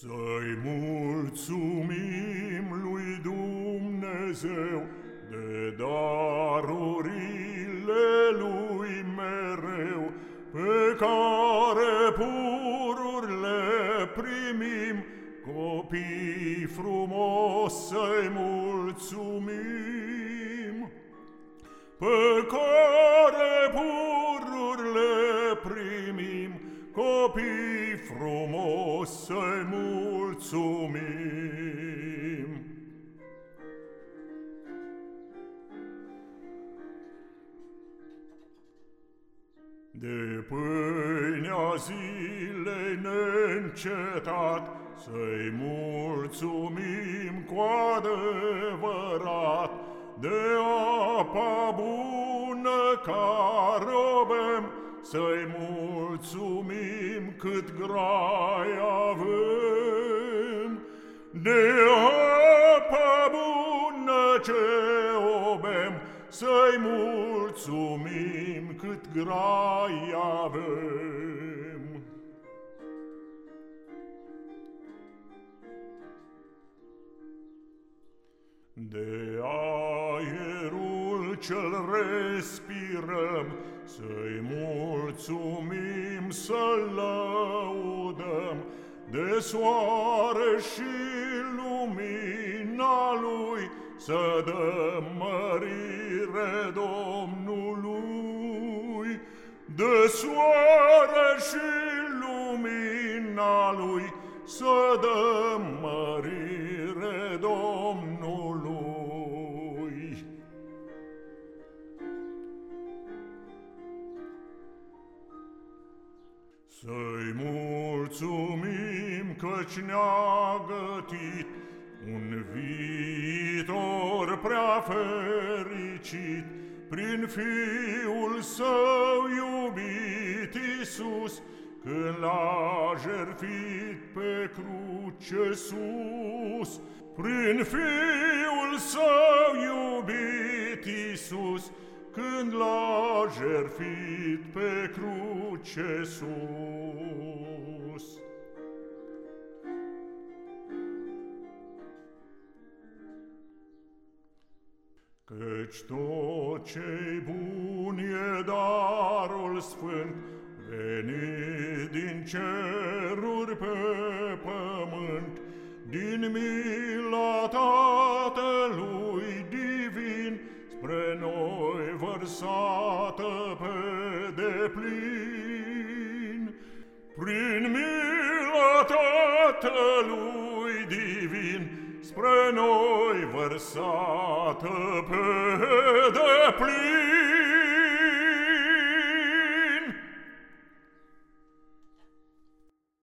Să-i mulțumim lui Dumnezeu de darurile lui mereu, pe care pururile primim, copii frumos să-i mulțumim, pe care pururile primim, copii frumos să-i mulțumim. De pâinea zilei neîncetat, Să-i mulțumim cu adevărat, De apa bună care o bem, Să-i mulțumim cât grai avem. De apa bună ce o bem, să-i mulțumim cât grai avem. De aerul cel respirăm, Să-i mulțumim, să-l lăudăm, De soare și lumina lui, Să dăm mărire slujire Domnului, de soare și lumina Lui, să dăm mărire Să-i mulțumim căci ne-a gătit un viitor prea fericit prin Fiul Său iubit Iisus, când l-a jertfit pe cruce sus. Prin Fiul Său iubit Iisus, când l-a jertfit pe cruce sus. Căci tot ce bun e darul sfânt, Venit din ceruri pe pământ, Din mila vărsată pe deplin prin mila Tatălui divin spre noi vărsată pe deplin.